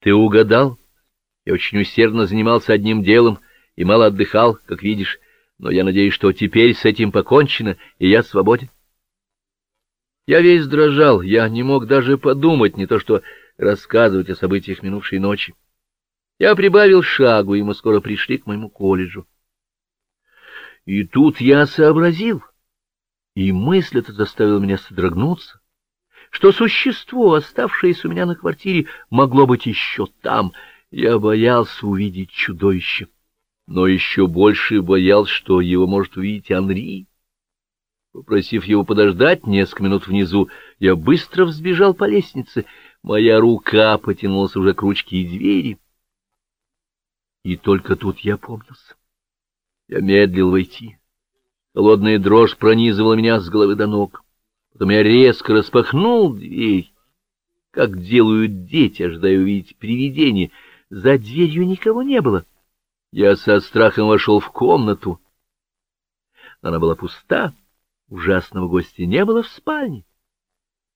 Ты угадал? Я очень усердно занимался одним делом и мало отдыхал, как видишь, но я надеюсь, что теперь с этим покончено, и я свободен. Я весь дрожал, я не мог даже подумать, не то что рассказывать о событиях минувшей ночи. Я прибавил шагу, и мы скоро пришли к моему колледжу. И тут я сообразил, и мысль эта заставила меня содрогнуться, что существо, оставшееся у меня на квартире, могло быть еще там. Я боялся увидеть чудовище, но еще больше боялся, что его может увидеть Анри. Попросив его подождать несколько минут внизу, я быстро взбежал по лестнице. Моя рука потянулась уже к ручке и двери. И только тут я помнился. Я медлил войти. Холодная дрожь пронизывала меня с головы до ног. Потом я резко распахнул дверь, как делают дети, ожидая увидеть привидение. За дверью никого не было. Я со страхом вошел в комнату. Она была пуста, ужасного гостя не было в спальне.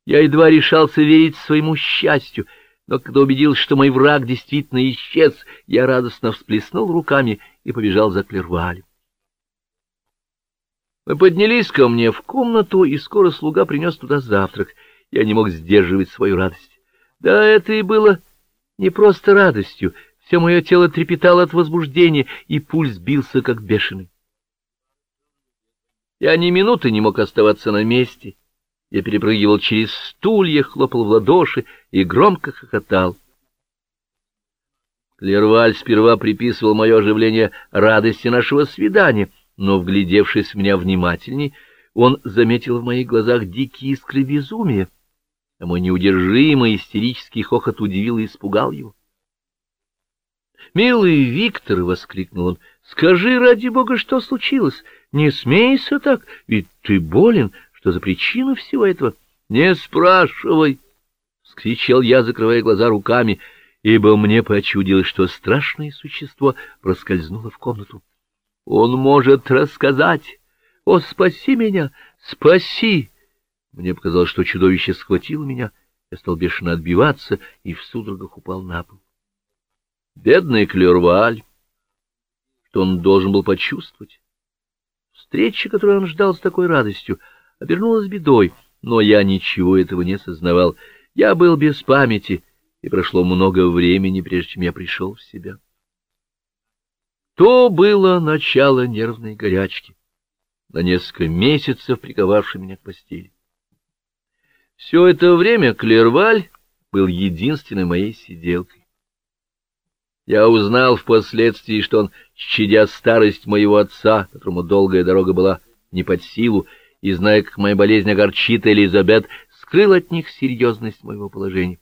Я едва решался верить своему счастью, но когда убедился, что мой враг действительно исчез, я радостно всплеснул руками и побежал за Клервалем. Мы поднялись ко мне в комнату, и скоро слуга принес туда завтрак. Я не мог сдерживать свою радость. Да, это и было не просто радостью. Все мое тело трепетало от возбуждения, и пульс бился, как бешеный. Я ни минуты не мог оставаться на месте. Я перепрыгивал через стулья, хлопал в ладоши и громко хохотал. Клерваль сперва приписывал мое оживление радости нашего свидания — но, вглядевшись в меня внимательней, он заметил в моих глазах дикие искры безумия, а мой неудержимый истерический хохот удивил и испугал его. «Милый Виктор!» — воскликнул он. «Скажи, ради бога, что случилось? Не смейся так, ведь ты болен. Что за причина всего этого?» «Не спрашивай!» — вскричал я, закрывая глаза руками, ибо мне почудилось, что страшное существо проскользнуло в комнату. Он может рассказать. О, спаси меня! Спаси! Мне показалось, что чудовище схватило меня. Я стал бешено отбиваться и в судорогах упал на пол. Бедный Клерваль! Что он должен был почувствовать? Встреча, которую он ждал с такой радостью, обернулась бедой, но я ничего этого не сознавал. Я был без памяти, и прошло много времени, прежде чем я пришел в себя. То было начало нервной горячки, на несколько месяцев приковавшей меня к постели. Все это время Клерваль был единственной моей сиделкой. Я узнал впоследствии, что он, щадя старость моего отца, которому долгая дорога была не под силу, и, зная, как моя болезнь огорчит Элизабет, скрыл от них серьезность моего положения.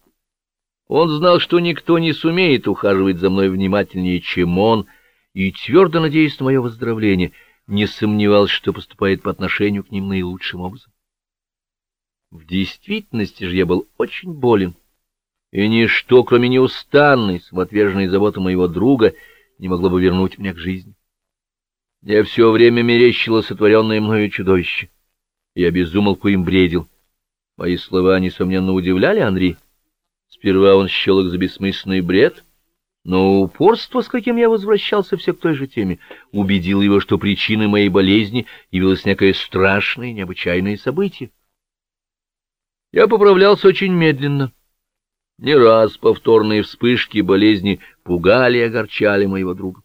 Он знал, что никто не сумеет ухаживать за мной внимательнее, чем он — и, твердо надеясь на мое выздоровление, не сомневался, что поступает по отношению к ним наилучшим образом. В действительности же я был очень болен, и ничто, кроме неустанной, самоотверженной заботы моего друга, не могло бы вернуть меня к жизни. Я все время мерещило сотворенное мною чудовище. Я безумолку им бредил. Мои слова, несомненно, удивляли Анри. Сперва он счел их за бессмысленный бред — но упорство, с каким я возвращался все к той же теме, убедило его, что причиной моей болезни явилось некое страшное, необычайное событие. Я поправлялся очень медленно. Не раз повторные вспышки болезни пугали и огорчали моего друга.